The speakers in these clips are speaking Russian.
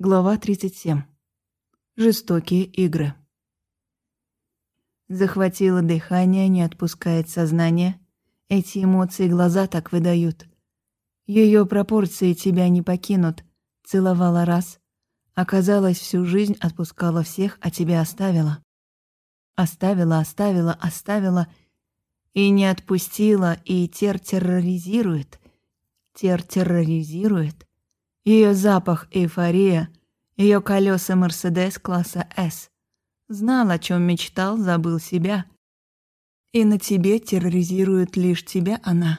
Глава 37. Жестокие игры. Захватило дыхание, не отпускает сознание. Эти эмоции глаза так выдают. Ее пропорции тебя не покинут. Целовала раз. Оказалось, всю жизнь отпускала всех, а тебя оставила. Оставила, оставила, оставила. И не отпустила, и тер терроризирует. Тер терроризирует. Ее запах — эйфория, ее колеса Мерседес класса «С». Знал, о чем мечтал, забыл себя. И на тебе терроризирует лишь тебя она.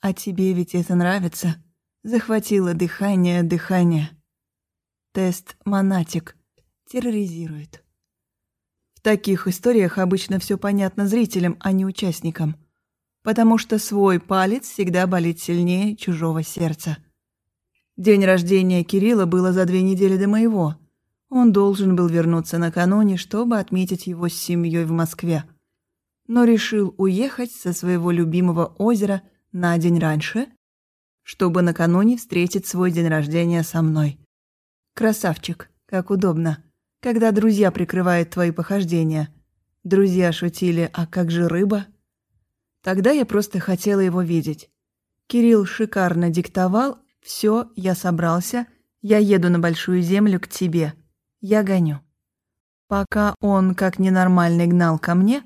А тебе ведь это нравится. Захватило дыхание, дыхание. Тест «Монатик» терроризирует. В таких историях обычно все понятно зрителям, а не участникам. Потому что свой палец всегда болит сильнее чужого сердца. День рождения Кирилла было за две недели до моего. Он должен был вернуться накануне, чтобы отметить его с семьей в Москве. Но решил уехать со своего любимого озера на день раньше, чтобы накануне встретить свой день рождения со мной. Красавчик, как удобно, когда друзья прикрывают твои похождения. Друзья шутили, а как же рыба? Тогда я просто хотела его видеть. Кирилл шикарно диктовал, все, я собрался. Я еду на большую землю к тебе. Я гоню. Пока он, как ненормальный, гнал ко мне,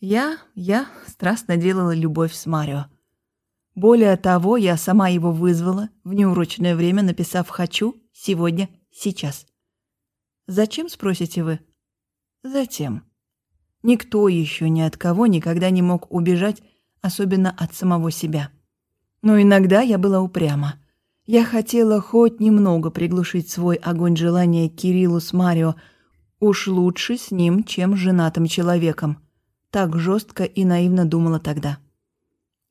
я, я страстно делала любовь с Марио. Более того, я сама его вызвала в неурочное время, написав «хочу» сегодня, сейчас. Зачем, спросите вы? Затем. Никто еще ни от кого никогда не мог убежать, особенно от самого себя. Но иногда я была упряма. Я хотела хоть немного приглушить свой огонь желания Кириллу с Марио. Уж лучше с ним, чем с женатым человеком. Так жестко и наивно думала тогда.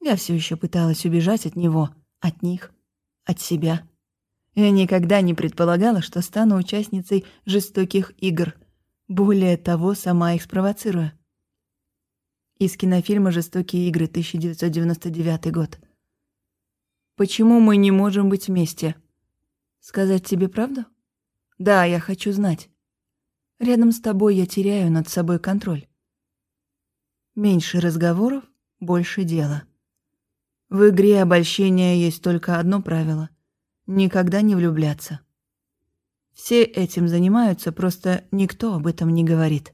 Я все еще пыталась убежать от него, от них, от себя. Я никогда не предполагала, что стану участницей жестоких игр. Более того, сама их спровоцируя. Из кинофильма «Жестокие игры» 1999 год. Почему мы не можем быть вместе? Сказать тебе правду? Да, я хочу знать. Рядом с тобой я теряю над собой контроль. Меньше разговоров, больше дела. В игре обольщения есть только одно правило — никогда не влюбляться. Все этим занимаются, просто никто об этом не говорит.